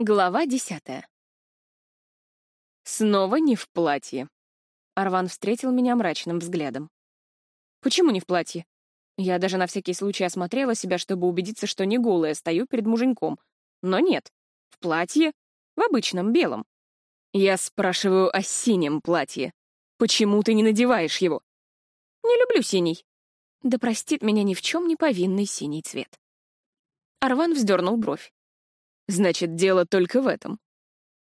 Глава десятая. Снова не в платье. Арван встретил меня мрачным взглядом. Почему не в платье? Я даже на всякий случай осмотрела себя, чтобы убедиться, что не голая стою перед муженьком. Но нет. В платье. В обычном белом. Я спрашиваю о синем платье. Почему ты не надеваешь его? Не люблю синий. Да простит меня ни в чем не повинный синий цвет. Арван вздернул бровь. Значит, дело только в этом.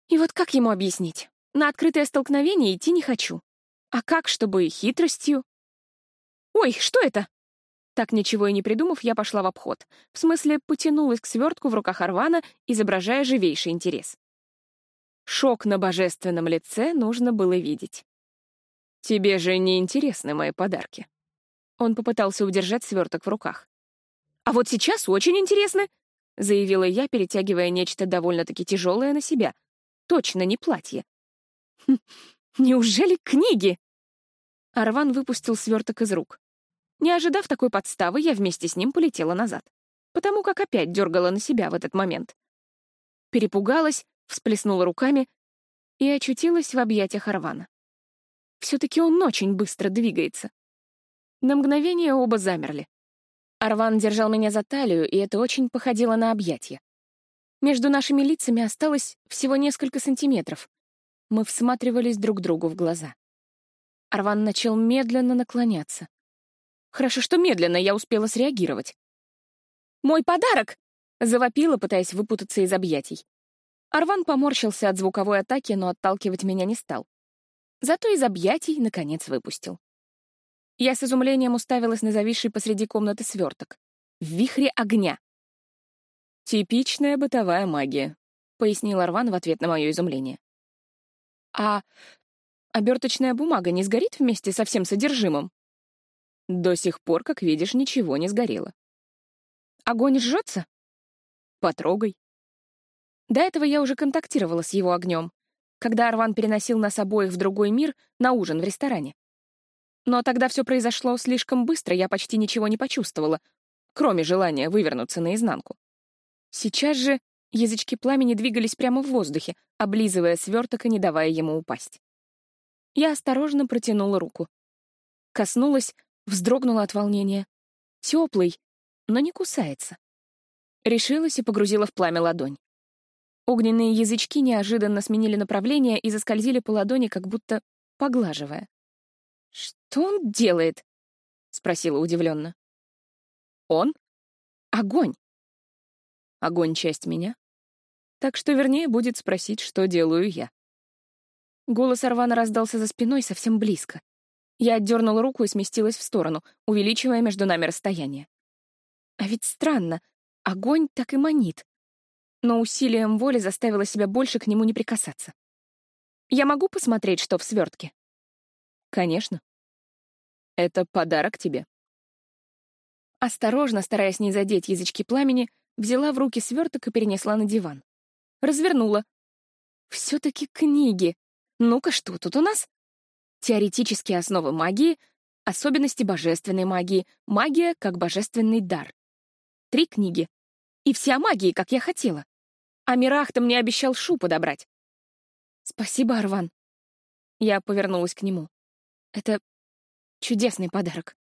И вот как ему объяснить? На открытое столкновение идти не хочу. А как, чтобы хитростью? Ой, что это? Так ничего и не придумав, я пошла в обход. В смысле, потянулась к свертку в руках Арвана, изображая живейший интерес. Шок на божественном лице нужно было видеть. «Тебе же не интересны мои подарки». Он попытался удержать сверток в руках. «А вот сейчас очень интересны», — заявила я, перетягивая нечто довольно-таки тяжелое на себя. Точно не платье. Хм, неужели книги? Арван выпустил сверток из рук. Не ожидав такой подставы, я вместе с ним полетела назад, потому как опять дергала на себя в этот момент. Перепугалась, всплеснула руками и очутилась в объятиях Арвана. Все-таки он очень быстро двигается. На мгновение оба замерли. Арван держал меня за талию, и это очень походило на объятие. Между нашими лицами осталось всего несколько сантиметров. Мы всматривались друг другу в глаза. Арван начал медленно наклоняться. Хорошо, что медленно я успела среагировать. «Мой подарок!» — завопила, пытаясь выпутаться из объятий. Арван поморщился от звуковой атаки, но отталкивать меня не стал. Зато из объятий, наконец, выпустил. Я с изумлением уставилась на зависший посреди комнаты сверток. В вихре огня. «Типичная бытовая магия», — пояснил Арван в ответ на мое изумление. «А оберточная бумага не сгорит вместе со всем содержимым?» «До сих пор, как видишь, ничего не сгорело». «Огонь жжется?» «Потрогай». До этого я уже контактировала с его огнем, когда Арван переносил нас обоих в другой мир на ужин в ресторане. Но тогда все произошло слишком быстро, я почти ничего не почувствовала, кроме желания вывернуться наизнанку. Сейчас же язычки пламени двигались прямо в воздухе, облизывая сверток и не давая ему упасть. Я осторожно протянула руку. Коснулась, вздрогнула от волнения. Теплый, но не кусается. Решилась и погрузила в пламя ладонь. Огненные язычки неожиданно сменили направление и заскользили по ладони, как будто поглаживая. «Что он делает?» — спросила удивленно. «Он? Огонь!» «Огонь — часть меня?» Так что вернее будет спросить, что делаю я. Голос Арвана раздался за спиной совсем близко. Я отдернула руку и сместилась в сторону, увеличивая между нами расстояние. А ведь странно, огонь так и манит. Но усилием воли заставила себя больше к нему не прикасаться. Я могу посмотреть, что в свертке? Конечно. Это подарок тебе. Осторожно, стараясь не задеть язычки пламени, взяла в руки сверток и перенесла на диван. Развернула. Все-таки книги. Ну-ка, что тут у нас? Теоретические основы магии, особенности божественной магии, магия как божественный дар. Три книги. И вся магии, как я хотела. А Мирах-то мне обещал шу подобрать. Спасибо, Арван. Я повернулась к нему. Это чудесный подарок.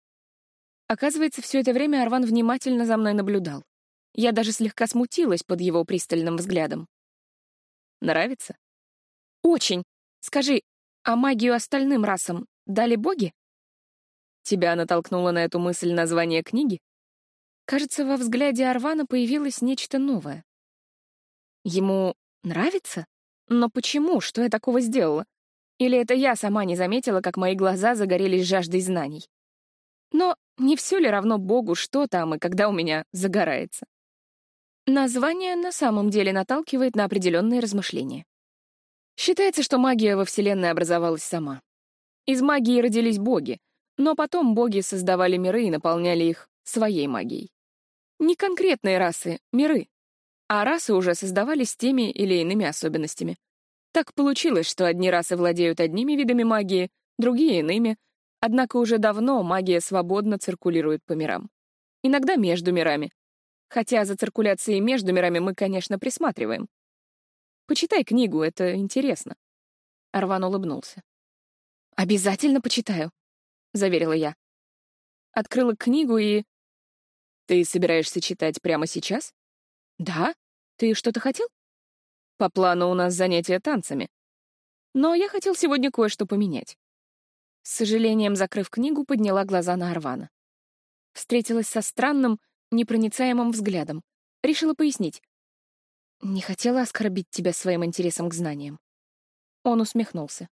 Оказывается, все это время Арван внимательно за мной наблюдал. Я даже слегка смутилась под его пристальным взглядом. Нравится? Очень. Скажи, а магию остальным расам дали боги? Тебя натолкнуло на эту мысль название книги? Кажется, во взгляде Арвана появилось нечто новое. Ему нравится? Но почему? Что я такого сделала? Или это я сама не заметила, как мои глаза загорелись жаждой знаний? Но не все ли равно Богу, что там и когда у меня загорается? Название на самом деле наталкивает на определенные размышления. Считается, что магия во Вселенной образовалась сама. Из магии родились боги, но потом боги создавали миры и наполняли их своей магией. Не конкретные расы, миры, а расы уже создавались теми или иными особенностями. Так получилось, что одни расы владеют одними видами магии, другие — иными, однако уже давно магия свободно циркулирует по мирам. Иногда между мирами. Хотя за циркуляцией между мирами мы, конечно, присматриваем. Почитай книгу, это интересно». Арван улыбнулся. «Обязательно почитаю», — заверила я. Открыла книгу и... «Ты собираешься читать прямо сейчас?» «Да. Ты что-то хотел?» «По плану у нас занятия танцами. Но я хотел сегодня кое-что поменять». С сожалением, закрыв книгу, подняла глаза на Арвана. Встретилась со странным, непроницаемым взглядом. Решила пояснить. «Не хотела оскорбить тебя своим интересом к знаниям». Он усмехнулся.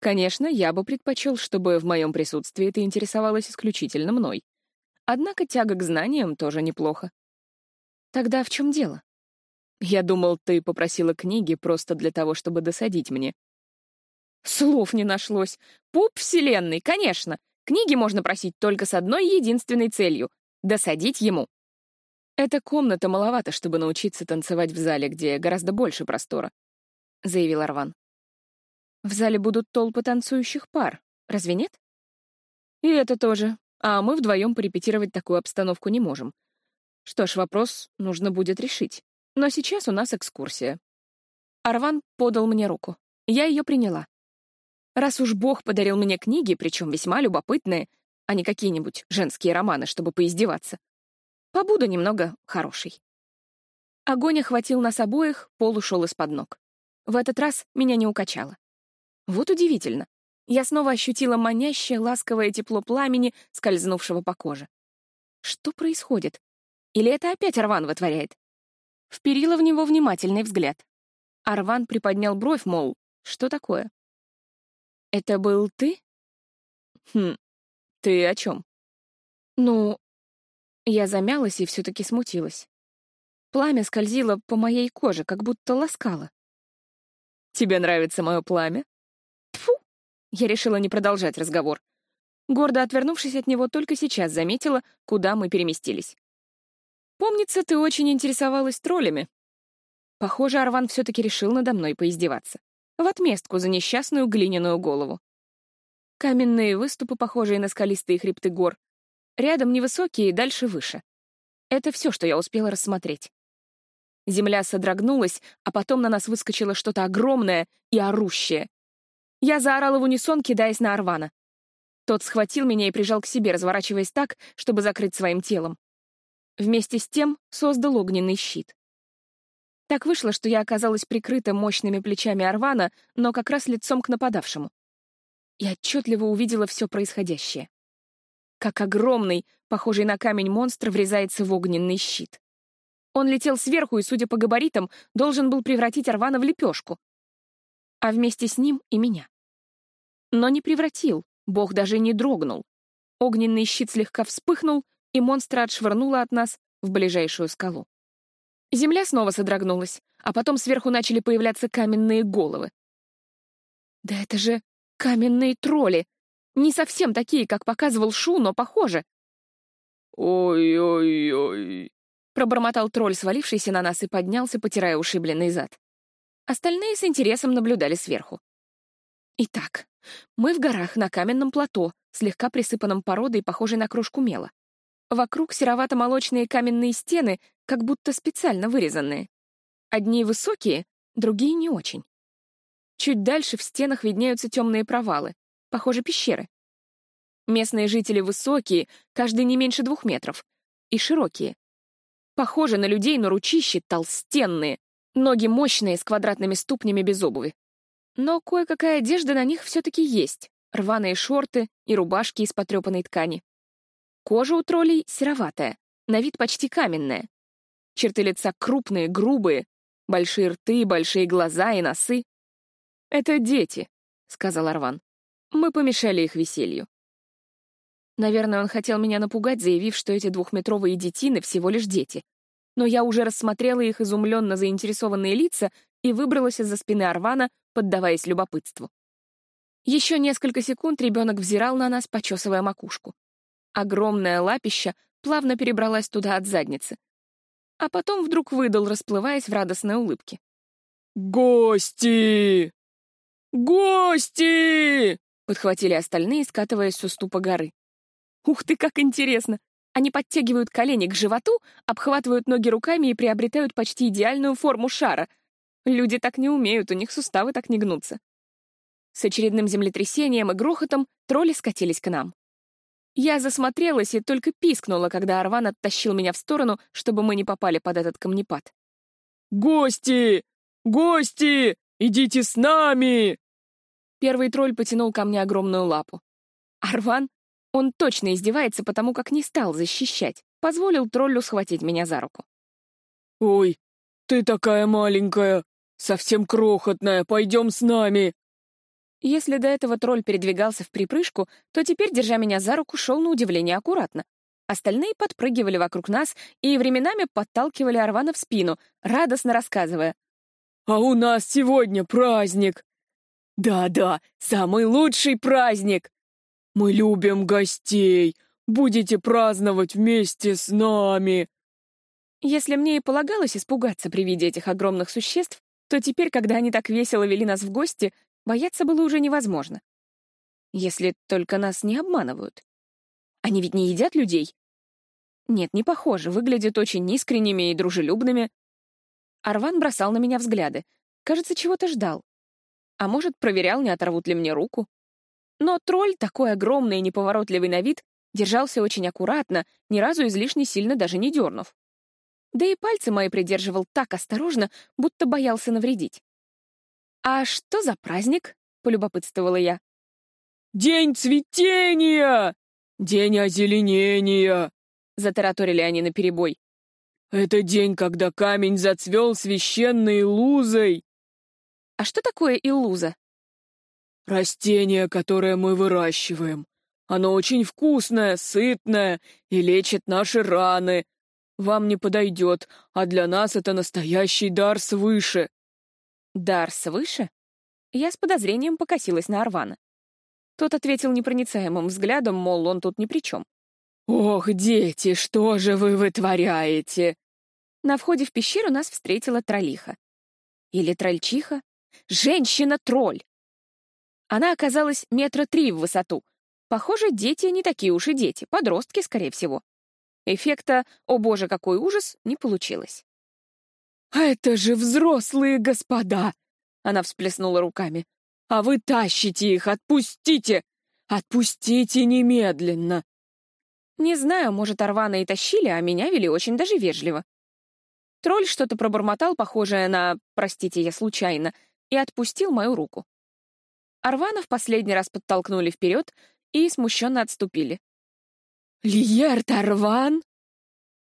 «Конечно, я бы предпочел, чтобы в моем присутствии ты интересовалась исключительно мной. Однако тяга к знаниям тоже неплохо. Тогда в чем дело? Я думал, ты попросила книги просто для того, чтобы досадить мне. Слов не нашлось. Пуп вселенной, конечно. Книги можно просить только с одной единственной целью — досадить ему. Эта комната маловато, чтобы научиться танцевать в зале, где гораздо больше простора, — заявил Арван. В зале будут толпы танцующих пар, разве нет? И это тоже. А мы вдвоем порепетировать такую обстановку не можем. Что ж, вопрос нужно будет решить. Но сейчас у нас экскурсия. Арван подал мне руку. Я ее приняла. Раз уж Бог подарил мне книги, причем весьма любопытные, а не какие-нибудь женские романы, чтобы поиздеваться, побуду немного хорошей. Огонь охватил нас обоих, пол ушел из-под ног. В этот раз меня не укачало. Вот удивительно. Я снова ощутила манящее, ласковое тепло пламени, скользнувшего по коже. Что происходит? Или это опять Арван вытворяет? Вперила в него внимательный взгляд. Арван приподнял бровь, мол, что такое? «Это был ты?» «Хм, ты о чем?» «Ну...» Я замялась и все-таки смутилась. Пламя скользило по моей коже, как будто ласкало. «Тебе нравится мое пламя?» Тфу! Я решила не продолжать разговор. Гордо отвернувшись от него, только сейчас заметила, куда мы переместились. Помнится, ты очень интересовалась троллями. Похоже, Арван все-таки решил надо мной поиздеваться. В отместку за несчастную глиняную голову. Каменные выступы, похожие на скалистые хребты гор. Рядом невысокие, дальше выше. Это все, что я успела рассмотреть. Земля содрогнулась, а потом на нас выскочило что-то огромное и орущее. Я заорала в унисон, кидаясь на Арвана. Тот схватил меня и прижал к себе, разворачиваясь так, чтобы закрыть своим телом. Вместе с тем создал огненный щит. Так вышло, что я оказалась прикрыта мощными плечами Арвана, но как раз лицом к нападавшему. И отчетливо увидела все происходящее. Как огромный, похожий на камень монстр врезается в огненный щит. Он летел сверху и, судя по габаритам, должен был превратить Арвана в лепешку. А вместе с ним и меня. Но не превратил, бог даже не дрогнул. Огненный щит слегка вспыхнул, и монстра отшвырнуло от нас в ближайшую скалу. Земля снова содрогнулась, а потом сверху начали появляться каменные головы. Да это же каменные тролли! Не совсем такие, как показывал Шу, но похожи. «Ой-ой-ой», — пробормотал тролль, свалившийся на нас, и поднялся, потирая ушибленный зад. Остальные с интересом наблюдали сверху. Итак, мы в горах на каменном плато, слегка присыпанном породой, похожей на крошку мела. Вокруг серовато-молочные каменные стены, как будто специально вырезанные. Одни высокие, другие не очень. Чуть дальше в стенах виднеются темные провалы, похоже, пещеры. Местные жители высокие, каждый не меньше двух метров, и широкие. Похожи на людей, но ручищи толстенные, ноги мощные, с квадратными ступнями без обуви. Но кое-какая одежда на них все-таки есть, рваные шорты и рубашки из потрепанной ткани. Кожа у троллей сероватая, на вид почти каменная. Черты лица крупные, грубые, большие рты, большие глаза и носы. «Это дети», — сказал Арван. «Мы помешали их веселью». Наверное, он хотел меня напугать, заявив, что эти двухметровые детины всего лишь дети. Но я уже рассмотрела их изумленно заинтересованные лица и выбралась из-за спины Арвана, поддаваясь любопытству. Еще несколько секунд ребенок взирал на нас, почесывая макушку. Огромная лапища плавно перебралась туда от задницы. А потом вдруг выдал, расплываясь в радостной улыбке. «Гости! Гости!» — подхватили остальные, скатываясь с уступа горы. «Ух ты, как интересно! Они подтягивают колени к животу, обхватывают ноги руками и приобретают почти идеальную форму шара. Люди так не умеют, у них суставы так не гнутся. С очередным землетрясением и грохотом тролли скатились к нам. Я засмотрелась и только пискнула, когда Арван оттащил меня в сторону, чтобы мы не попали под этот камнепад. «Гости! Гости! Идите с нами!» Первый тролль потянул ко мне огромную лапу. Арван, он точно издевается, потому как не стал защищать, позволил троллю схватить меня за руку. «Ой, ты такая маленькая, совсем крохотная, пойдем с нами!» Если до этого тролль передвигался в припрыжку, то теперь, держа меня за руку, шел на удивление аккуратно. Остальные подпрыгивали вокруг нас и временами подталкивали Арвана в спину, радостно рассказывая. «А у нас сегодня праздник!» «Да-да, самый лучший праздник! Мы любим гостей! Будете праздновать вместе с нами!» Если мне и полагалось испугаться при виде этих огромных существ, то теперь, когда они так весело вели нас в гости, Бояться было уже невозможно. Если только нас не обманывают. Они ведь не едят людей? Нет, не похоже, выглядят очень искренними и дружелюбными. Арван бросал на меня взгляды. Кажется, чего-то ждал. А может, проверял, не оторвут ли мне руку. Но тролль, такой огромный и неповоротливый на вид, держался очень аккуратно, ни разу излишне сильно даже не дернув. Да и пальцы мои придерживал так осторожно, будто боялся навредить. «А что за праздник?» — полюбопытствовала я. «День цветения! День озеленения!» — затараторили они наперебой. «Это день, когда камень зацвел священной лузой!» «А что такое иллуза?» «Растение, которое мы выращиваем. Оно очень вкусное, сытное и лечит наши раны. Вам не подойдет, а для нас это настоящий дар свыше. Дар свыше? Я с подозрением покосилась на Арвана. Тот ответил непроницаемым взглядом, мол, он тут ни при чем. «Ох, дети, что же вы вытворяете?» На входе в пещеру нас встретила троллиха. Или трольчиха? Женщина-тролль! Она оказалась метра три в высоту. Похоже, дети не такие уж и дети, подростки, скорее всего. Эффекта «О боже, какой ужас!» не получилось. «А это же взрослые господа!» Она всплеснула руками. «А вы тащите их! Отпустите! Отпустите немедленно!» Не знаю, может, Арвана и тащили, а меня вели очень даже вежливо. Тролль что-то пробормотал, похожее на «простите, я случайно», и отпустил мою руку. Арвана в последний раз подтолкнули вперед и смущенно отступили. «Льерт Арван?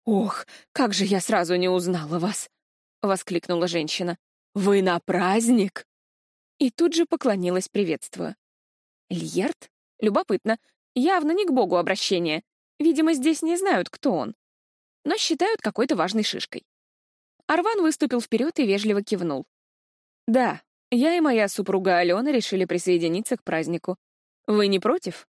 Ох, как же я сразу не узнала вас!» — воскликнула женщина. «Вы на праздник?» И тут же поклонилась, приветствуя. «Льерт? Любопытно. Явно не к богу обращение. Видимо, здесь не знают, кто он. Но считают какой-то важной шишкой». Арван выступил вперед и вежливо кивнул. «Да, я и моя супруга Алена решили присоединиться к празднику. Вы не против?»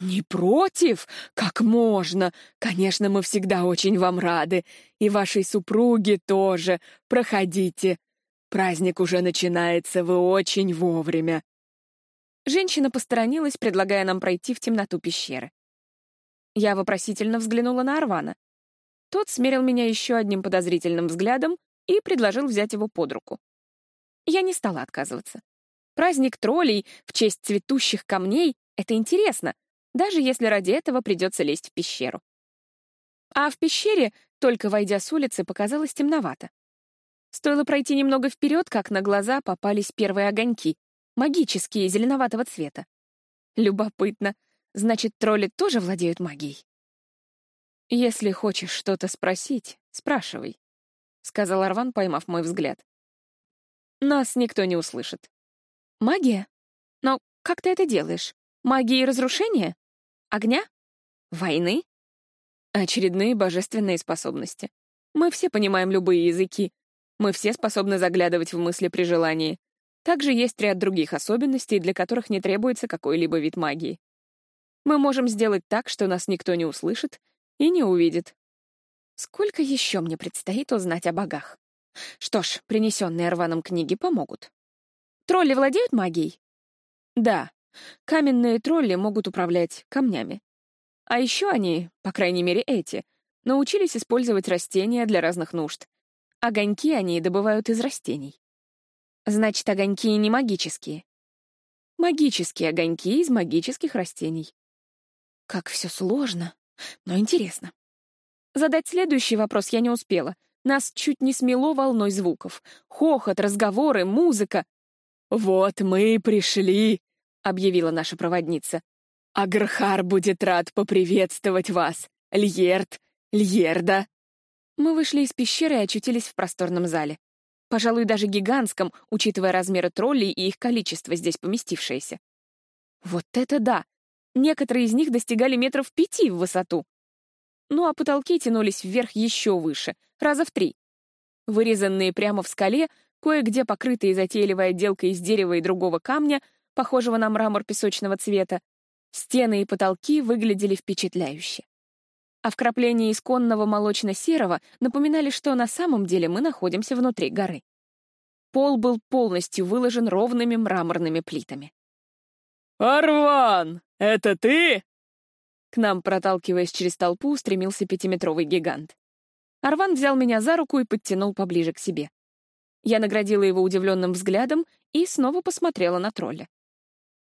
«Не против? Как можно? Конечно, мы всегда очень вам рады. И вашей супруге тоже. Проходите. Праздник уже начинается, вы очень вовремя». Женщина посторонилась, предлагая нам пройти в темноту пещеры. Я вопросительно взглянула на Арвана. Тот смерил меня еще одним подозрительным взглядом и предложил взять его под руку. Я не стала отказываться. Праздник троллей в честь цветущих камней — это интересно, даже если ради этого придется лезть в пещеру. А в пещере, только войдя с улицы, показалось темновато. Стоило пройти немного вперед, как на глаза попались первые огоньки, магические, зеленоватого цвета. Любопытно. Значит, тролли тоже владеют магией? «Если хочешь что-то спросить, спрашивай», — сказал Арван, поймав мой взгляд. «Нас никто не услышит». «Магия? Но как ты это делаешь? Магией разрушения?» Огня? Войны? Очередные божественные способности. Мы все понимаем любые языки. Мы все способны заглядывать в мысли при желании. Также есть ряд других особенностей, для которых не требуется какой-либо вид магии. Мы можем сделать так, что нас никто не услышит и не увидит. Сколько еще мне предстоит узнать о богах? Что ж, принесенные Рваном книги помогут. Тролли владеют магией? Да, Каменные тролли могут управлять камнями. А еще они, по крайней мере эти, научились использовать растения для разных нужд. Огоньки они добывают из растений. Значит, огоньки не магические. Магические огоньки из магических растений. Как все сложно, но интересно. Задать следующий вопрос я не успела. Нас чуть не смело волной звуков. Хохот, разговоры, музыка. «Вот мы и пришли», — объявила наша проводница. «Агрхар будет рад поприветствовать вас. Льерд, Льерда». Мы вышли из пещеры и очутились в просторном зале. Пожалуй, даже гигантском, учитывая размеры троллей и их количество здесь поместившееся. Вот это да! Некоторые из них достигали метров пяти в высоту. Ну а потолки тянулись вверх еще выше, раза в три. Вырезанные прямо в скале, кое-где покрытые затейливой отделкой из дерева и другого камня, похожего на мрамор песочного цвета, стены и потолки выглядели впечатляюще. А вкрапления исконного молочно-серого напоминали, что на самом деле мы находимся внутри горы. Пол был полностью выложен ровными мраморными плитами. «Арван, это ты?» К нам, проталкиваясь через толпу, стремился пятиметровый гигант. Арван взял меня за руку и подтянул поближе к себе. Я наградила его удивленным взглядом и снова посмотрела на тролля.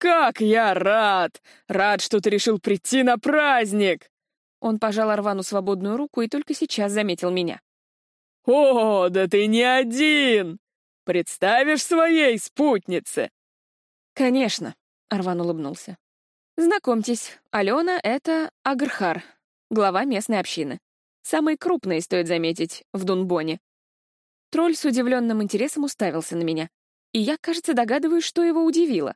«Как я рад! Рад, что ты решил прийти на праздник!» Он пожал Арвану свободную руку и только сейчас заметил меня. «О, да ты не один! Представишь своей спутнице?» «Конечно», — Арван улыбнулся. Знакомьтесь, Алена — это Агрхар, глава местной общины. Самый крупный, стоит заметить, в Дунбоне. Тролль с удивленным интересом уставился на меня. И я, кажется, догадываюсь, что его удивило.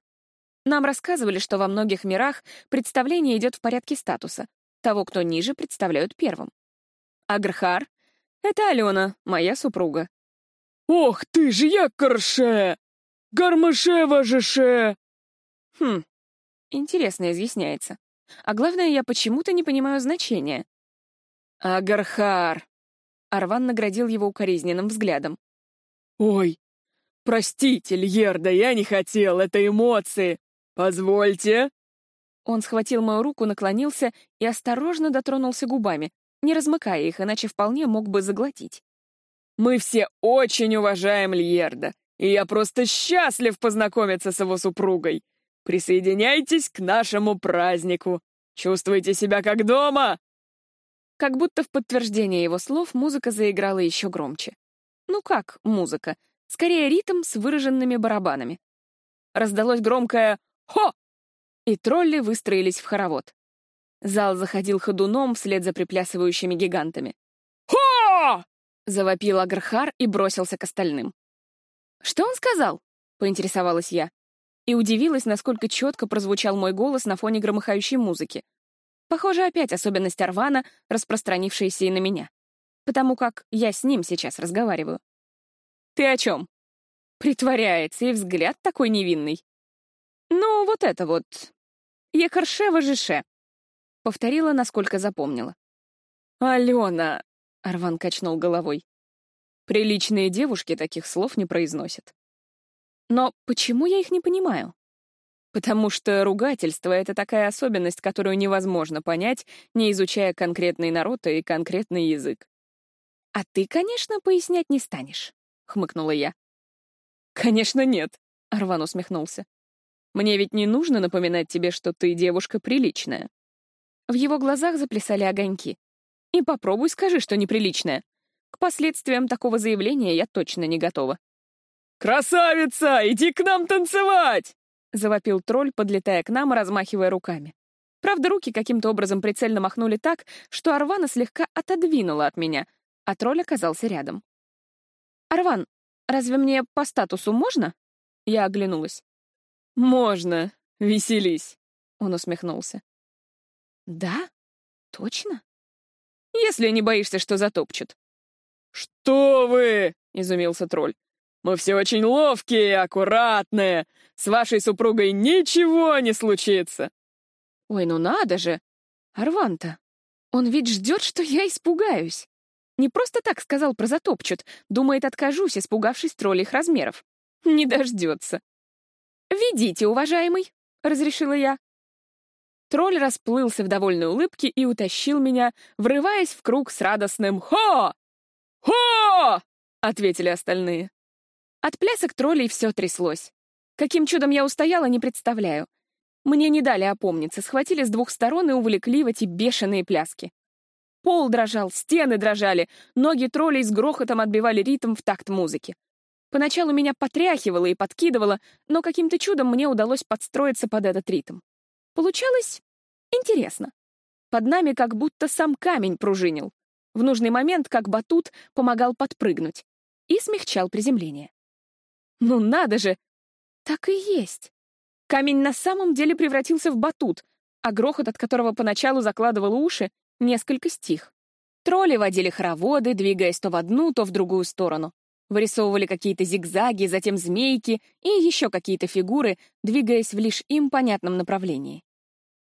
Нам рассказывали, что во многих мирах представление идет в порядке статуса. Того, кто ниже, представляют первым. Агрхар — это Алена, моя супруга. «Ох ты ж, якорше! Гармашева-жеше!» Хм, Интересно изъясняется. А главное, я почему-то не понимаю значения. «Агархар!» Арван наградил его укоризненным взглядом. «Ой, простите, Льерда, я не хотел, это эмоции. Позвольте!» Он схватил мою руку, наклонился и осторожно дотронулся губами, не размыкая их, иначе вполне мог бы заглотить. «Мы все очень уважаем Льерда, и я просто счастлив познакомиться с его супругой. Присоединяйтесь к нашему празднику. Чувствуете себя как дома?» Как будто в подтверждение его слов музыка заиграла еще громче. Ну как музыка? Скорее ритм с выраженными барабанами. Раздалось громкое «Хо!» и тролли выстроились в хоровод. Зал заходил ходуном вслед за приплясывающими гигантами. «Хо!» — завопил Агрхар и бросился к остальным. «Что он сказал?» — поинтересовалась я и удивилась, насколько четко прозвучал мой голос на фоне громыхающей музыки. Похоже, опять особенность Арвана, распространившаяся и на меня. Потому как я с ним сейчас разговариваю. «Ты о чем?» Притворяется, и взгляд такой невинный. «Ну, вот это вот. Екаршева жише», — повторила, насколько запомнила. «Алена!» — Арван качнул головой. «Приличные девушки таких слов не произносят». Но почему я их не понимаю? Потому что ругательство — это такая особенность, которую невозможно понять, не изучая конкретный народ и конкретный язык. «А ты, конечно, пояснять не станешь», — хмыкнула я. «Конечно нет», — Арван усмехнулся. «Мне ведь не нужно напоминать тебе, что ты девушка приличная». В его глазах заплясали огоньки. «И попробуй скажи, что неприличная. К последствиям такого заявления я точно не готова». «Красавица, иди к нам танцевать!» — завопил тролль, подлетая к нам и размахивая руками. Правда, руки каким-то образом прицельно махнули так, что Арвана слегка отодвинула от меня, а тролль оказался рядом. «Арван, разве мне по статусу можно?» Я оглянулась. «Можно, веселись», — он усмехнулся. «Да? Точно?» «Если не боишься, что затопчут». «Что вы!» — изумился тролль. Мы все очень ловкие аккуратные. С вашей супругой ничего не случится. Ой, ну надо же. Арванта. Он ведь ждет, что я испугаюсь. Не просто так сказал про затопчут. Думает, откажусь, испугавшись троллих размеров. Не дождется. «Ведите, уважаемый», — разрешила я. Тролль расплылся в довольной улыбке и утащил меня, врываясь в круг с радостным «Хо! Хо!» — ответили остальные. От плясок троллей все тряслось. Каким чудом я устояла, не представляю. Мне не дали опомниться, схватили с двух сторон и увлекли в эти бешеные пляски. Пол дрожал, стены дрожали, ноги троллей с грохотом отбивали ритм в такт музыки. Поначалу меня потряхивало и подкидывало, но каким-то чудом мне удалось подстроиться под этот ритм. Получалось интересно. Под нами как будто сам камень пружинил. В нужный момент, как батут, помогал подпрыгнуть и смягчал приземление. Ну надо же! Так и есть. Камень на самом деле превратился в батут, а грохот, от которого поначалу закладывал уши, несколько стих. Тролли водили хороводы, двигаясь то в одну, то в другую сторону. Вырисовывали какие-то зигзаги, затем змейки и еще какие-то фигуры, двигаясь в лишь им понятном направлении.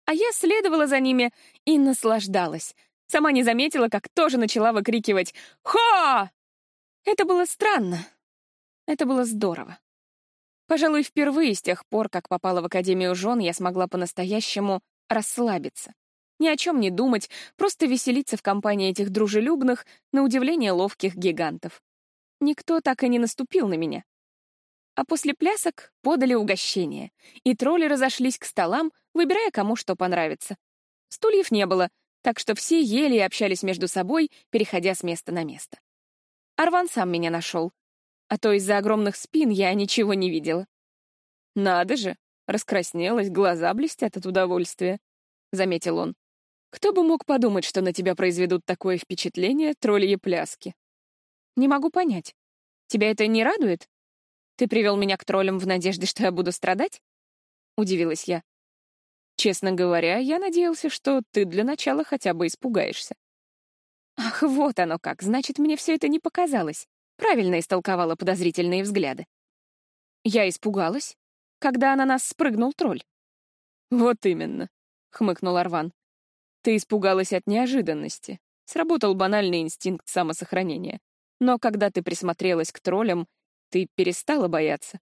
А я следовала за ними и наслаждалась. Сама не заметила, как тоже начала выкрикивать «Хо!». Это было странно. Это было здорово. Пожалуй, впервые с тех пор, как попала в Академию жен, я смогла по-настоящему расслабиться. Ни о чем не думать, просто веселиться в компании этих дружелюбных, на удивление ловких гигантов. Никто так и не наступил на меня. А после плясок подали угощение, и тролли разошлись к столам, выбирая, кому что понравится. Стульев не было, так что все ели и общались между собой, переходя с места на место. Арван сам меня нашел, а то из-за огромных спин я ничего не видела. «Надо же!» — раскраснелась, глаза блестят от удовольствия, — заметил он. «Кто бы мог подумать, что на тебя произведут такое впечатление тролльи пляски?» Не могу понять. Тебя это не радует? Ты привел меня к троллям в надежде, что я буду страдать? Удивилась я. Честно говоря, я надеялся, что ты для начала хотя бы испугаешься. Ах, вот оно как, значит, мне все это не показалось. Правильно истолковала подозрительные взгляды. Я испугалась, когда на нас спрыгнул тролль. Вот именно, хмыкнул Арван. Ты испугалась от неожиданности. Сработал банальный инстинкт самосохранения. Но когда ты присмотрелась к троллям, ты перестала бояться.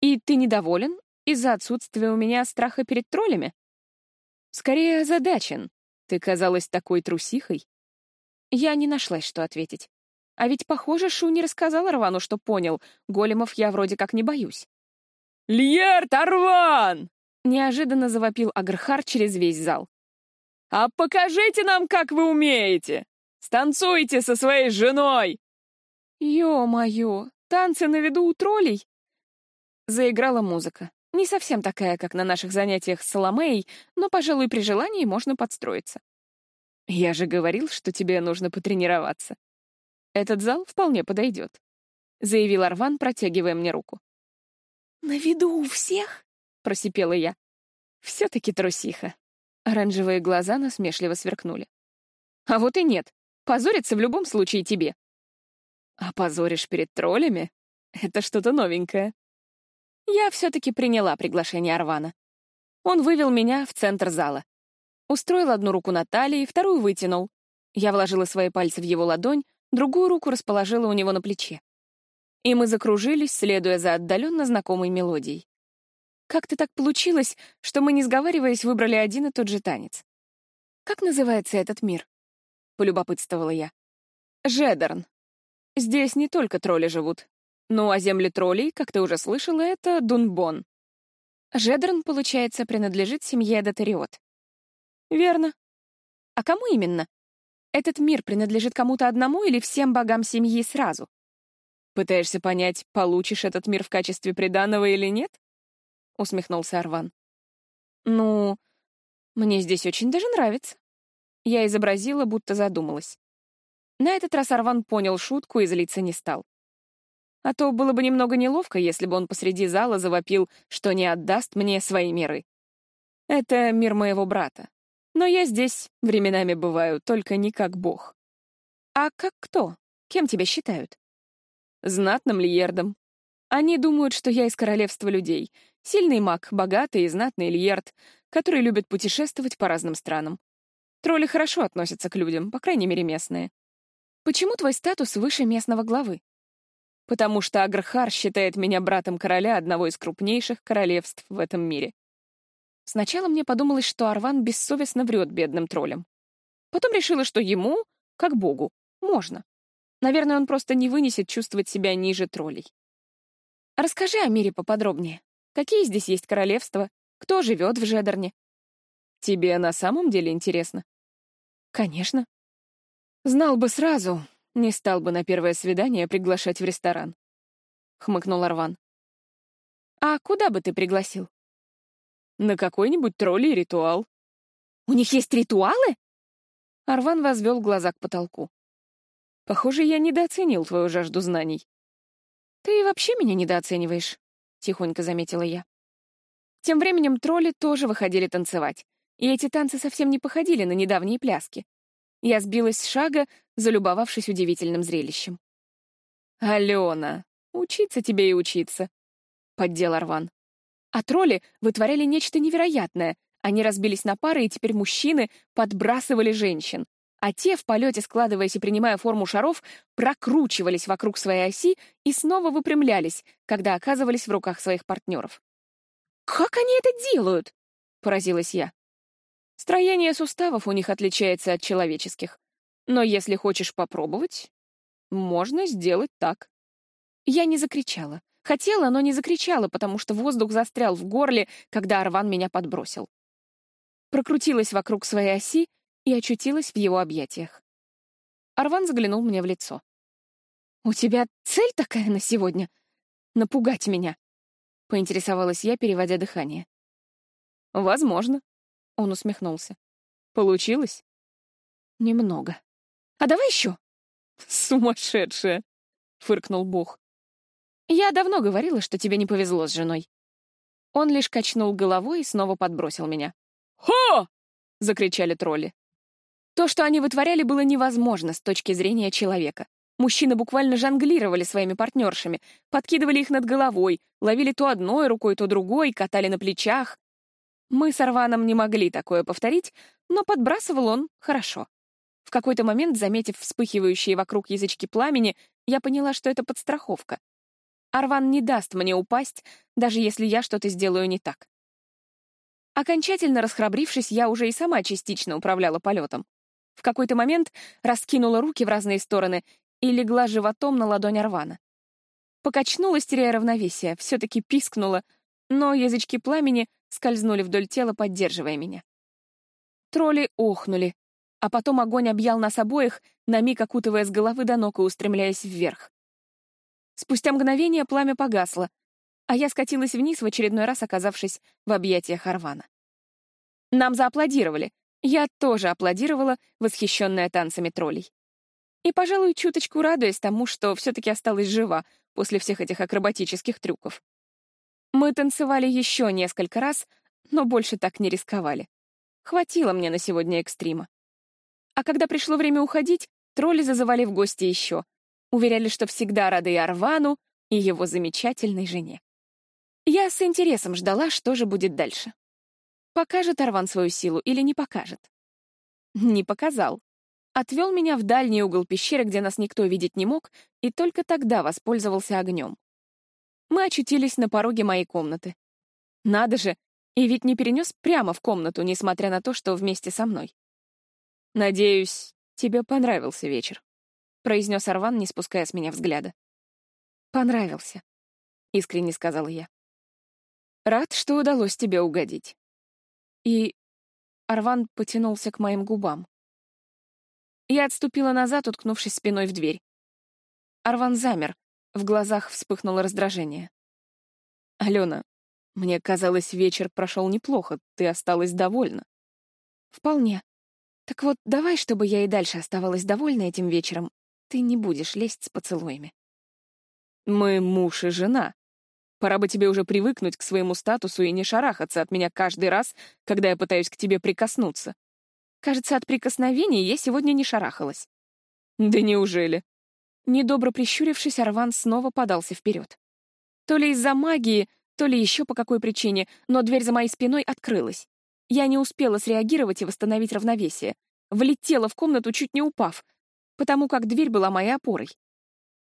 И ты недоволен из-за отсутствия у меня страха перед троллями? Скорее озадачен. Ты казалась такой трусихой. Я не нашлась, что ответить. А ведь, похоже, Шу не рассказал Арвану, что понял. Големов я вроде как не боюсь. «Льерт, Арван!» — неожиданно завопил Агрхар через весь зал. «А покажите нам, как вы умеете!» Станцуйте со своей женой!» «Ё-моё, танцы на виду у троллей!» Заиграла музыка. Не совсем такая, как на наших занятиях с Соломеей, но, пожалуй, при желании можно подстроиться. «Я же говорил, что тебе нужно потренироваться. Этот зал вполне подойдет», — заявил Арван, протягивая мне руку. «На виду у всех?» — просипела я. «Все-таки трусиха». Оранжевые глаза насмешливо сверкнули. «А вот и нет. Позориться в любом случае тебе. А позоришь перед троллями? Это что-то новенькое. Я все-таки приняла приглашение Арвана. Он вывел меня в центр зала. Устроил одну руку на талии, вторую вытянул. Я вложила свои пальцы в его ладонь, другую руку расположила у него на плече. И мы закружились, следуя за отдаленно знакомой мелодией. Как-то так получилось, что мы, не сговариваясь, выбрали один и тот же танец. Как называется этот мир? — полюбопытствовала я. «Жедерн. Здесь не только тролли живут. Ну а земли троллей, как ты уже слышала, это Дунбон. Жедерн, получается, принадлежит семье Датариот. Верно. А кому именно? Этот мир принадлежит кому-то одному или всем богам семьи сразу? Пытаешься понять, получишь этот мир в качестве приданого или нет? Усмехнулся Арван. Ну, мне здесь очень даже нравится. Я изобразила, будто задумалась. На этот раз Арван понял шутку и злиться не стал. А то было бы немного неловко, если бы он посреди зала завопил, что не отдаст мне свои миры. Это мир моего брата. Но я здесь временами бываю, только не как бог. А как кто? Кем тебя считают? Знатным льердом. Они думают, что я из королевства людей. Сильный маг, богатый и знатный льерд, который любит путешествовать по разным странам. Тролли хорошо относятся к людям, по крайней мере, местные. Почему твой статус выше местного главы? Потому что Агрхар считает меня братом короля одного из крупнейших королевств в этом мире. Сначала мне подумалось, что Арван бессовестно врет бедным троллям. Потом решила, что ему, как богу, можно. Наверное, он просто не вынесет чувствовать себя ниже троллей. Расскажи о мире поподробнее. Какие здесь есть королевства? Кто живет в Жедерне? Тебе на самом деле интересно? Конечно. Знал бы сразу, не стал бы на первое свидание приглашать в ресторан. Хмыкнул Арван. А куда бы ты пригласил? На какой-нибудь троллей ритуал. У них есть ритуалы? Арван возвел глаза к потолку. Похоже, я недооценил твою жажду знаний. Ты вообще меня недооцениваешь, тихонько заметила я. Тем временем тролли тоже выходили танцевать, и эти танцы совсем не походили на недавние пляски. Я сбилась с шага, залюбовавшись удивительным зрелищем. «Алена, учиться тебе и учиться», — поддел Арван. А тролли вытворяли нечто невероятное. Они разбились на пары, и теперь мужчины подбрасывали женщин. А те, в полете складываясь и принимая форму шаров, прокручивались вокруг своей оси и снова выпрямлялись, когда оказывались в руках своих партнеров. «Как они это делают?» — поразилась я. Строение суставов у них отличается от человеческих. Но если хочешь попробовать, можно сделать так. Я не закричала. Хотела, но не закричала, потому что воздух застрял в горле, когда Арван меня подбросил. Прокрутилась вокруг своей оси и очутилась в его объятиях. Арван заглянул мне в лицо. «У тебя цель такая на сегодня? Напугать меня?» — поинтересовалась я, переводя дыхание. «Возможно», — он усмехнулся. «Получилось?» «Немного. А давай еще?» «Сумасшедшая!» — фыркнул Бог. «Я давно говорила, что тебе не повезло с женой». Он лишь качнул головой и снова подбросил меня. «Хо!» — закричали тролли. То, что они вытворяли, было невозможно с точки зрения человека. Мужчины буквально жонглировали своими партнершами, подкидывали их над головой, ловили то одной рукой, то другой, катали на плечах. Мы с Арваном не могли такое повторить, но подбрасывал он хорошо. В какой-то момент, заметив вспыхивающие вокруг язычки пламени, я поняла, что это подстраховка. Арван не даст мне упасть, даже если я что-то сделаю не так. Окончательно расхрабрившись, я уже и сама частично управляла полетом. В какой-то момент раскинула руки в разные стороны и легла животом на ладонь Арвана. Покачнулась, теряя равновесие, все-таки пискнула, но язычки пламени скользнули вдоль тела, поддерживая меня. Тролли охнули, а потом огонь объял нас обоих, на миг окутывая с головы до ног и устремляясь вверх. Спустя мгновение пламя погасло, а я скатилась вниз, в очередной раз оказавшись в объятиях Арвана. Нам зааплодировали. Я тоже аплодировала, восхищенная танцами троллей. И, пожалуй, чуточку радуясь тому, что все-таки осталась жива после всех этих акробатических трюков. Мы танцевали еще несколько раз, но больше так не рисковали. Хватило мне на сегодня экстрима. А когда пришло время уходить, тролли зазывали в гости еще, Уверяли, что всегда рады и Арвану, и его замечательной жене. Я с интересом ждала, что же будет дальше. Покажет Арван свою силу или не покажет? Не показал. Отвел меня в дальний угол пещеры, где нас никто видеть не мог, и только тогда воспользовался огнем. Мы очутились на пороге моей комнаты. Надо же, и ведь не перенес прямо в комнату, несмотря на то, что вместе со мной. Надеюсь, тебе понравился вечер. — произнес Арван, не спуская с меня взгляда. «Понравился», — искренне сказала я. «Рад, что удалось тебе угодить». И Арван потянулся к моим губам. Я отступила назад, уткнувшись спиной в дверь. Арван замер, в глазах вспыхнуло раздражение. «Алена, мне казалось, вечер прошел неплохо, ты осталась довольна». «Вполне. Так вот, давай, чтобы я и дальше оставалась довольна этим вечером, ты не будешь лезть с поцелуями. Мы муж и жена. Пора бы тебе уже привыкнуть к своему статусу и не шарахаться от меня каждый раз, когда я пытаюсь к тебе прикоснуться. Кажется, от прикосновений я сегодня не шарахалась. Да неужели? Недобро прищурившись, Арван снова подался вперед. То ли из-за магии, то ли еще по какой причине, но дверь за моей спиной открылась. Я не успела среагировать и восстановить равновесие. Влетела в комнату, чуть не упав, потому как дверь была моей опорой.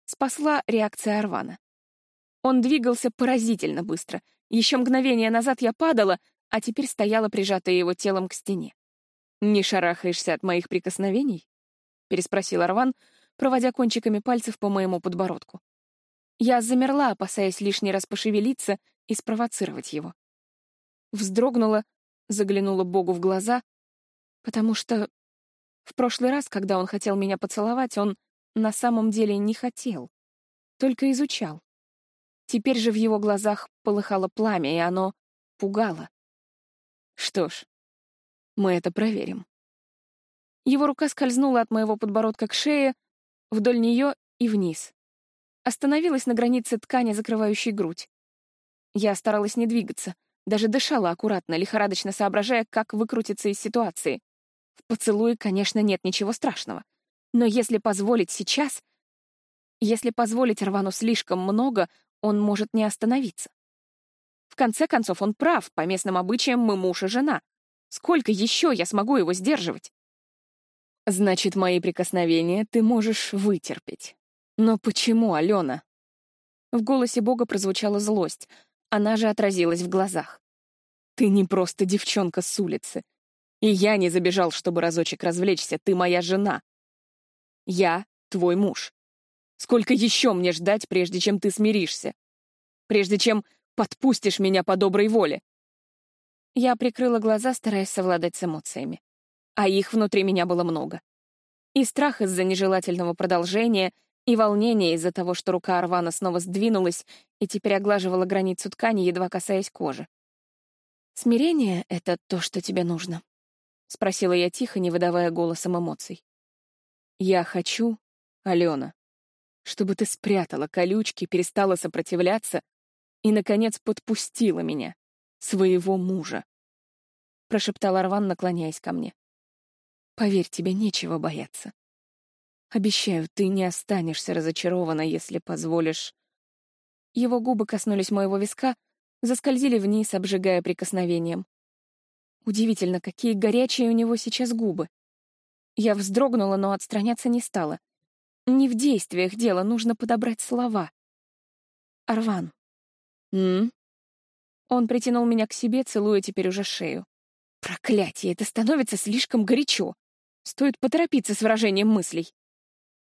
Спасла реакция Арвана. Он двигался поразительно быстро. Еще мгновение назад я падала, а теперь стояла прижатая его телом к стене. «Не шарахаешься от моих прикосновений?» — переспросил Арван, проводя кончиками пальцев по моему подбородку. Я замерла, опасаясь лишний раз пошевелиться и спровоцировать его. Вздрогнула, заглянула Богу в глаза, потому что в прошлый раз, когда он хотел меня поцеловать, он на самом деле не хотел, только изучал. Теперь же в его глазах полыхало пламя, и оно пугало. Что ж, мы это проверим. Его рука скользнула от моего подбородка к шее, вдоль нее и вниз. Остановилась на границе ткани, закрывающей грудь. Я старалась не двигаться, даже дышала аккуратно, лихорадочно соображая, как выкрутиться из ситуации. В поцелуе, конечно, нет ничего страшного. Но если позволить сейчас... Если позволить Рвану слишком много, он может не остановиться. В конце концов, он прав, по местным обычаям мы муж и жена. Сколько еще я смогу его сдерживать? Значит, мои прикосновения ты можешь вытерпеть. Но почему, Алена? В голосе Бога прозвучала злость. Она же отразилась в глазах. Ты не просто девчонка с улицы. И я не забежал, чтобы разочек развлечься. Ты моя жена. Я твой муж. Сколько еще мне ждать, прежде чем ты смиришься? Прежде чем подпустишь меня по доброй воле? Я прикрыла глаза, стараясь совладать с эмоциями. А их внутри меня было много. И страх из-за нежелательного продолжения, и волнение из-за того, что рука Арвана снова сдвинулась и теперь оглаживала границу ткани, едва касаясь кожи. «Смирение — это то, что тебе нужно», — спросила я тихо, не выдавая голосом эмоций. «Я хочу, Алена, чтобы ты спрятала колючки, перестала сопротивляться и, наконец, подпустила меня, своего мужа», — прошептал Арван, наклоняясь ко мне. «Поверь, тебе нечего бояться. Обещаю, ты не останешься разочарована, если позволишь...» Его губы коснулись моего виска, заскользили вниз, обжигая прикосновением. Удивительно, какие горячие у него сейчас губы. Я вздрогнула, но отстраняться не стала. Не в действиях дело, нужно подобрать слова. Арван. М? Он притянул меня к себе, целуя теперь уже шею. Проклятие, это становится слишком горячо. Стоит поторопиться с выражением мыслей.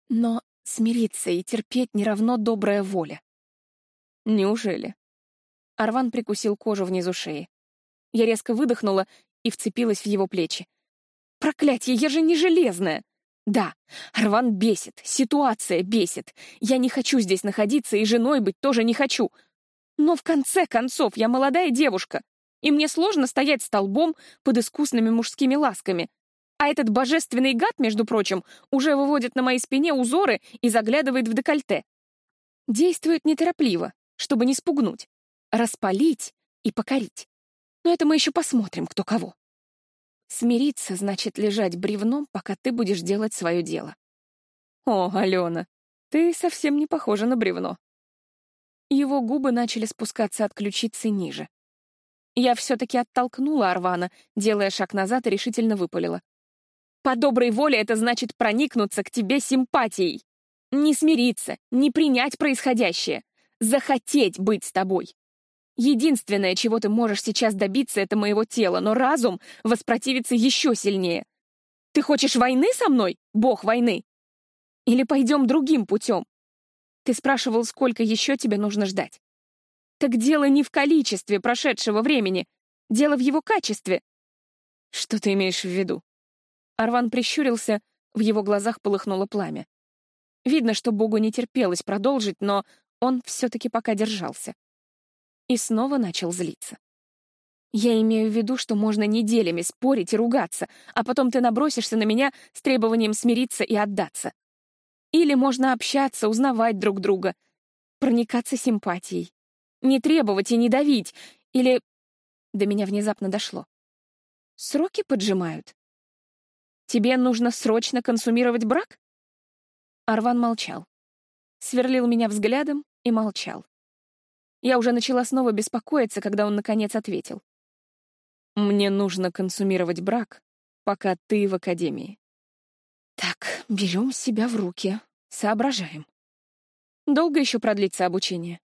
Но смириться и терпеть не равно добрая воля. Неужели? Арван прикусил кожу внизу шеи. Я резко выдохнула и вцепилась в его плечи. «Проклятье, я же не железная!» «Да, Арван бесит, ситуация бесит. Я не хочу здесь находиться и женой быть тоже не хочу. Но в конце концов я молодая девушка, и мне сложно стоять столбом под искусными мужскими ласками. А этот божественный гад, между прочим, уже выводит на моей спине узоры и заглядывает в декольте. Действует неторопливо, чтобы не спугнуть, распалить и покорить. Но это мы еще посмотрим, кто кого. Смириться значит лежать бревном, пока ты будешь делать свое дело. О, Алена, ты совсем не похожа на бревно. Его губы начали спускаться от ключицы ниже. Я все-таки оттолкнула Арвана, делая шаг назад и решительно выпалила. По доброй воле это значит проникнуться к тебе симпатией. Не смириться, не принять происходящее. Захотеть быть с тобой. Единственное, чего ты можешь сейчас добиться, это моего тела, но разум воспротивится еще сильнее. Ты хочешь войны со мной, бог войны? Или пойдем другим путем? Ты спрашивал, сколько еще тебе нужно ждать. Так дело не в количестве прошедшего времени, дело в его качестве. Что ты имеешь в виду? Арван прищурился, в его глазах полыхнуло пламя. Видно, что Богу не терпелось продолжить, но он все-таки пока держался и снова начал злиться. Я имею в виду, что можно неделями спорить и ругаться, а потом ты набросишься на меня с требованием смириться и отдаться. Или можно общаться, узнавать друг друга, проникаться симпатией, не требовать и не давить, или... До меня внезапно дошло. Сроки поджимают. Тебе нужно срочно консумировать брак? Арван молчал. Сверлил меня взглядом и молчал. Я уже начала снова беспокоиться, когда он наконец ответил. «Мне нужно консумировать брак, пока ты в академии». «Так, берем себя в руки, соображаем. Долго еще продлится обучение?»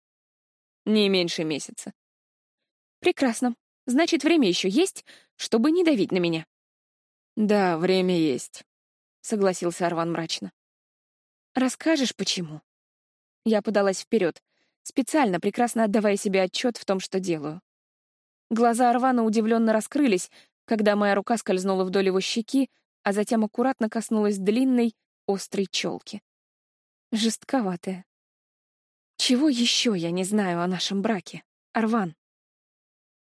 «Не меньше месяца». «Прекрасно. Значит, время еще есть, чтобы не давить на меня». «Да, время есть», — согласился Арван мрачно. Расскажешь, почему? Я подалась вперед, специально, прекрасно отдавая себе отчет в том, что делаю. Глаза Арвана удивленно раскрылись, когда моя рука скользнула вдоль его щеки, а затем аккуратно коснулась длинной, острой челки. Жестковатая. Чего еще я не знаю о нашем браке, Арван?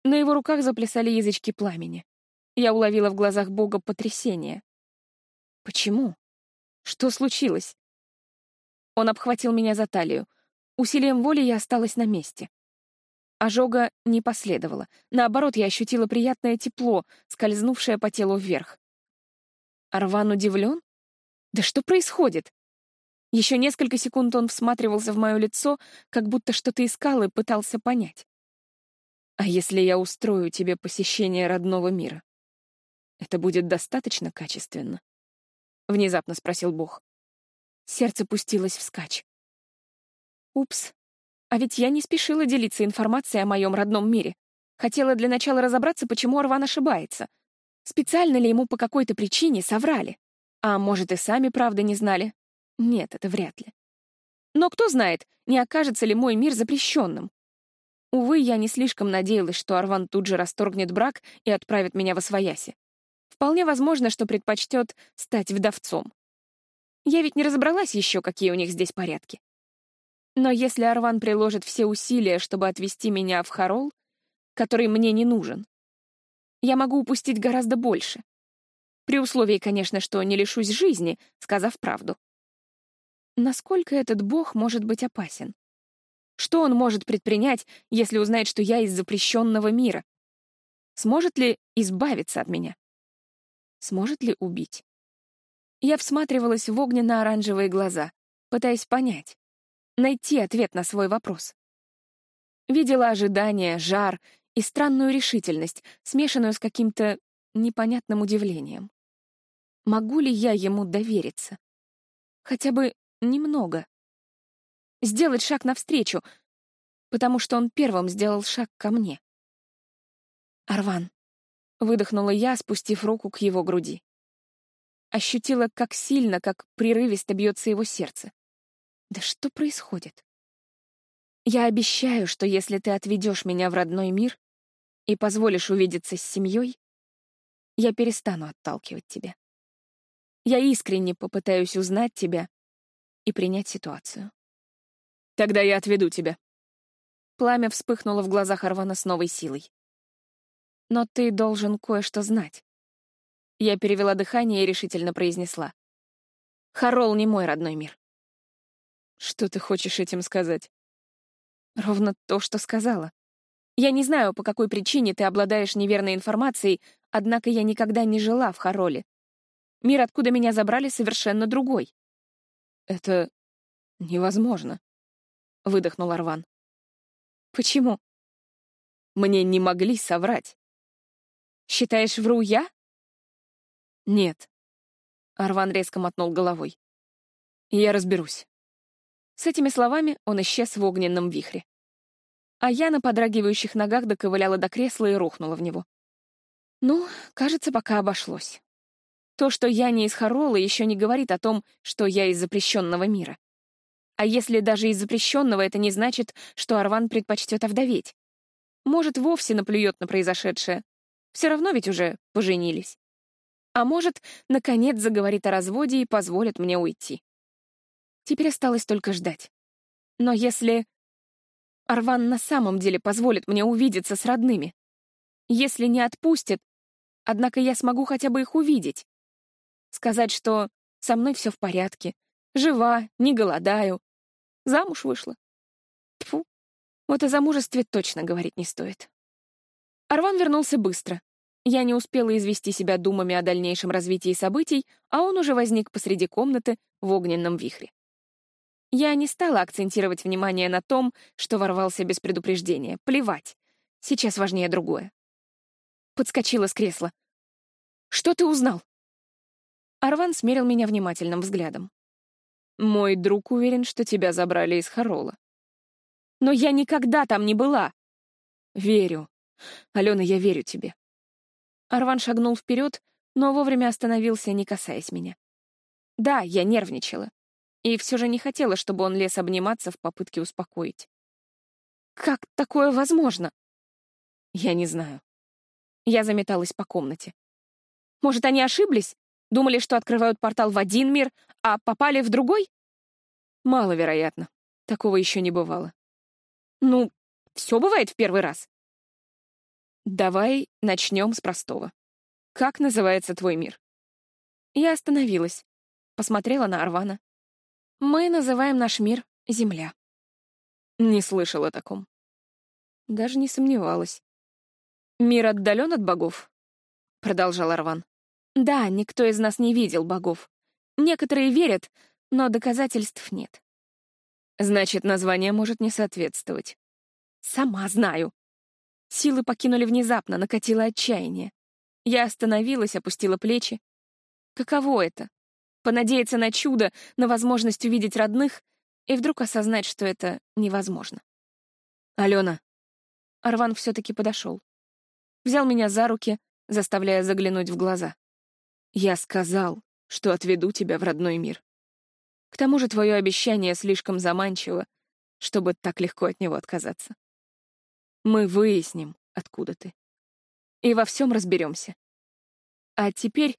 На его руках заплясали язычки пламени. Я уловила в глазах Бога потрясение. Почему? Что случилось? Он обхватил меня за талию. Усилием воли я осталась на месте. Ожога не последовало. Наоборот, я ощутила приятное тепло, скользнувшее по телу вверх. Арван удивлен? Да что происходит? Еще несколько секунд он всматривался в мое лицо, как будто что-то искал и пытался понять. А если я устрою тебе посещение родного мира? Это будет достаточно качественно? Внезапно спросил Бог. Сердце пустилось вскачь. Упс. А ведь я не спешила делиться информацией о моем родном мире. Хотела для начала разобраться, почему Арван ошибается. Специально ли ему по какой-то причине соврали? А может, и сами правда не знали? Нет, это вряд ли. Но кто знает, не окажется ли мой мир запрещенным. Увы, я не слишком надеялась, что Арван тут же расторгнет брак и отправит меня в Освояси. Вполне возможно, что предпочтет стать вдовцом. Я ведь не разобралась еще, какие у них здесь порядки. Но если Арван приложит все усилия, чтобы отвести меня в Харол, который мне не нужен, я могу упустить гораздо больше. При условии, конечно, что не лишусь жизни, сказав правду. Насколько этот бог может быть опасен? Что он может предпринять, если узнает, что я из запрещенного мира? Сможет ли избавиться от меня? Сможет ли убить? Я всматривалась в огненно-оранжевые глаза, пытаясь понять, найти ответ на свой вопрос. Видела ожидание, жар и странную решительность, смешанную с каким-то непонятным удивлением. Могу ли я ему довериться? Хотя бы немного. Сделать шаг навстречу, потому что он первым сделал шаг ко мне. «Арван», — выдохнула я, спустив руку к его груди. Ощутила, как сильно, как прерывисто бьется его сердце. Да что происходит? Я обещаю, что если ты отведешь меня в родной мир и позволишь увидеться с семьей, я перестану отталкивать тебя. Я искренне попытаюсь узнать тебя и принять ситуацию. Тогда я отведу тебя. Пламя вспыхнуло в глазах Арвана с новой силой. Но ты должен кое-что знать. Я перевела дыхание и решительно произнесла. Харол не мой родной мир. Что ты хочешь этим сказать? Ровно то, что сказала. Я не знаю, по какой причине ты обладаешь неверной информацией, однако я никогда не жила в Хароле. Мир, откуда меня забрали, совершенно другой. Это невозможно, — выдохнул Арван. Почему? Мне не могли соврать. Считаешь, вру я? Нет. Арван резко мотнул головой. Я разберусь. С этими словами он исчез в огненном вихре. А я на подрагивающих ногах доковыляла до кресла и рухнула в него. Ну, кажется, пока обошлось. То, что я не из Харола, еще не говорит о том, что я из запрещенного мира. А если даже из запрещенного, это не значит, что Арван предпочтет овдоветь. Может, вовсе наплюет на произошедшее. Все равно ведь уже поженились. А может, наконец заговорит о разводе и позволит мне уйти. Теперь осталось только ждать. Но если Арван на самом деле позволит мне увидеться с родными, если не отпустит, однако я смогу хотя бы их увидеть, сказать, что со мной все в порядке, жива, не голодаю, замуж вышла. Тьфу, вот о замужестве точно говорить не стоит. Арван вернулся быстро, я не успела извести себя думами о дальнейшем развитии событий, а он уже возник посреди комнаты в огненном вихре. Я не стала акцентировать внимание на том, что ворвался без предупреждения. Плевать. Сейчас важнее другое. Подскочила с кресла. «Что ты узнал?» Арван смерил меня внимательным взглядом. «Мой друг уверен, что тебя забрали из Харола». «Но я никогда там не была!» «Верю. Алена, я верю тебе. Арван шагнул вперед, но вовремя остановился, не касаясь меня. Да, я нервничала. И все же не хотела, чтобы он лез обниматься в попытке успокоить. Как такое возможно? Я не знаю. Я заметалась по комнате. Может, они ошиблись? Думали, что открывают портал в один мир, а попали в другой? Маловероятно. Такого еще не бывало. Ну, все бывает в первый раз. Давай начнем с простого. Как называется твой мир? Я остановилась, посмотрела на Арвана. Мы называем наш мир Земля. Не слышала о таком. Даже не сомневалась. «Мир отдален от богов?» — продолжал Арван. «Да, никто из нас не видел богов. Некоторые верят, но доказательств нет. Значит, название может не соответствовать. Сама знаю. Силы покинули внезапно, накатило отчаяние. Я остановилась, опустила плечи. Каково это? Понадеяться на чудо, на возможность увидеть родных, и вдруг осознать, что это невозможно. «Алена». Арван все-таки подошел. Взял меня за руки, заставляя заглянуть в глаза. «Я сказал, что отведу тебя в родной мир. К тому же твое обещание слишком заманчиво, чтобы так легко от него отказаться. Мы выясним, откуда ты. И во всем разберемся. А теперь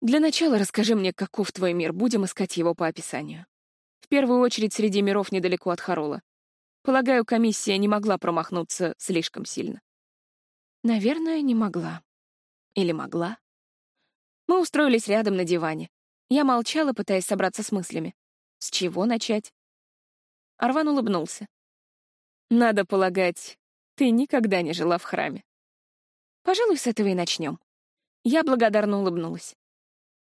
для начала расскажи мне, каков твой мир, будем искать его по описанию. В первую очередь среди миров недалеко от Харола. Полагаю, комиссия не могла промахнуться слишком сильно. Наверное, не могла. Или могла. Мы устроились рядом на диване. Я молчала, пытаясь собраться с мыслями. С чего начать? Арван улыбнулся. Надо полагать, ты никогда не жила в храме. Пожалуй, с этого и начнем. Я благодарно улыбнулась.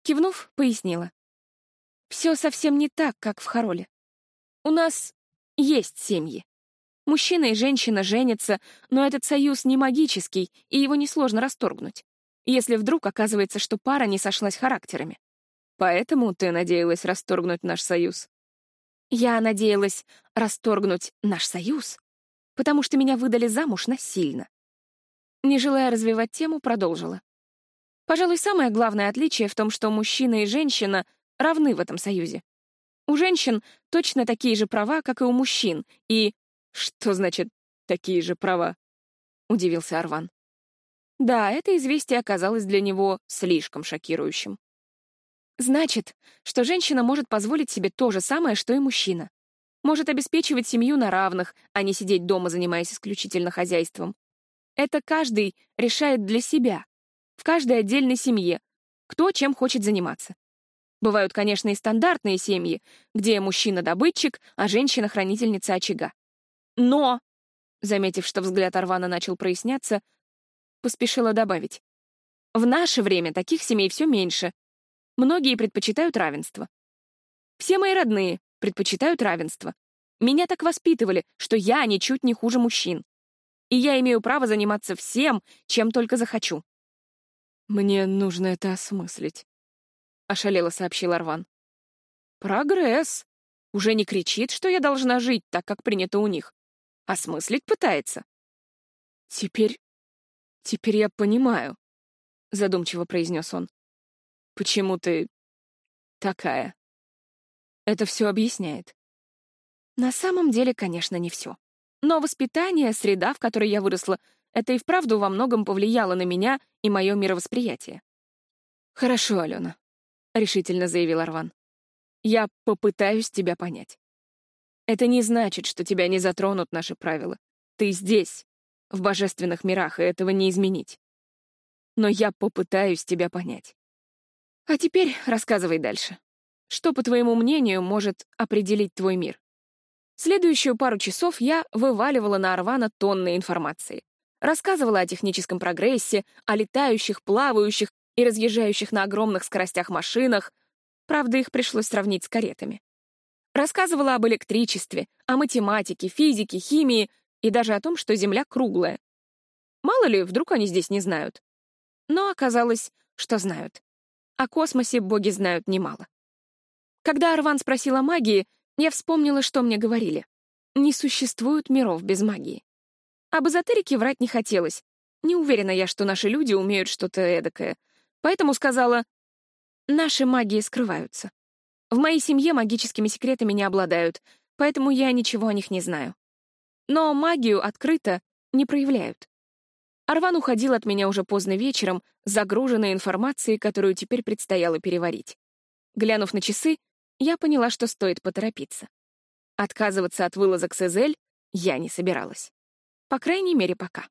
Кивнув, пояснила. Все совсем не так, как в Хароле. У нас есть семьи. Мужчина и женщина женятся, но этот союз не магический, и его несложно расторгнуть, если вдруг оказывается, что пара не сошлась характерами. Поэтому ты надеялась расторгнуть наш союз? Я надеялась расторгнуть наш союз, потому что меня выдали замуж насильно. Не желая развивать тему, продолжила. Пожалуй, самое главное отличие в том, что мужчина и женщина равны в этом союзе. У женщин точно такие же права, как и у мужчин, и... Что значит «такие же права»? — удивился Арван. Да, это известие оказалось для него слишком шокирующим. Значит, что женщина может позволить себе то же самое, что и мужчина. Может обеспечивать семью на равных, а не сидеть дома, занимаясь исключительно хозяйством. Это каждый решает для себя, в каждой отдельной семье, кто чем хочет заниматься. Бывают, конечно, и стандартные семьи, где мужчина — добытчик, а женщина — хранительница очага. Но, заметив, что взгляд Арвана начал проясняться, поспешила добавить. В наше время таких семей все меньше, Многие предпочитают равенство. Все мои родные предпочитают равенство. Меня так воспитывали, что я ничуть не хуже мужчин. И я имею право заниматься всем, чем только захочу. «Мне нужно это осмыслить», — ошалело сообщил Арван. «Прогресс. Уже не кричит, что я должна жить так, как принято у них. Осмыслить пытается». «Теперь... теперь я понимаю», — задумчиво произнес он. Почему ты такая? Это все объясняет. На самом деле, конечно, не все. Но воспитание, среда, в которой я выросла, это и вправду во многом повлияло на меня и мое мировосприятие. «Хорошо, Алена», — решительно заявил Арван. «Я попытаюсь тебя понять. Это не значит, что тебя не затронут наши правила. Ты здесь, в божественных мирах, и этого не изменить. Но я попытаюсь тебя понять. А теперь рассказывай дальше. Что, по твоему мнению, может определить твой мир? Следующую пару часов я вываливала на Арвана тонны информации. Рассказывала о техническом прогрессе, о летающих, плавающих и разъезжающих на огромных скоростях машинах. Правда, их пришлось сравнить с каретами. Рассказывала об электричестве, о математике, физике, химии и даже о том, что Земля круглая. Мало ли, вдруг они здесь не знают. Но оказалось, что знают. О космосе боги знают немало. Когда Арван спросил о магии, я вспомнила, что мне говорили. Не существует миров без магии. Об эзотерике врать не хотелось. Не уверена я, что наши люди умеют что-то эдакое. Поэтому сказала, наши магии скрываются. В моей семье магическими секретами не обладают, поэтому я ничего о них не знаю. Но магию открыто не проявляют. Арван уходил от меня уже поздно вечером, загруженной информацией, которую теперь предстояло переварить. Глянув на часы, я поняла, что стоит поторопиться. Отказываться от вылазок с Эзель я не собиралась. По крайней мере, пока.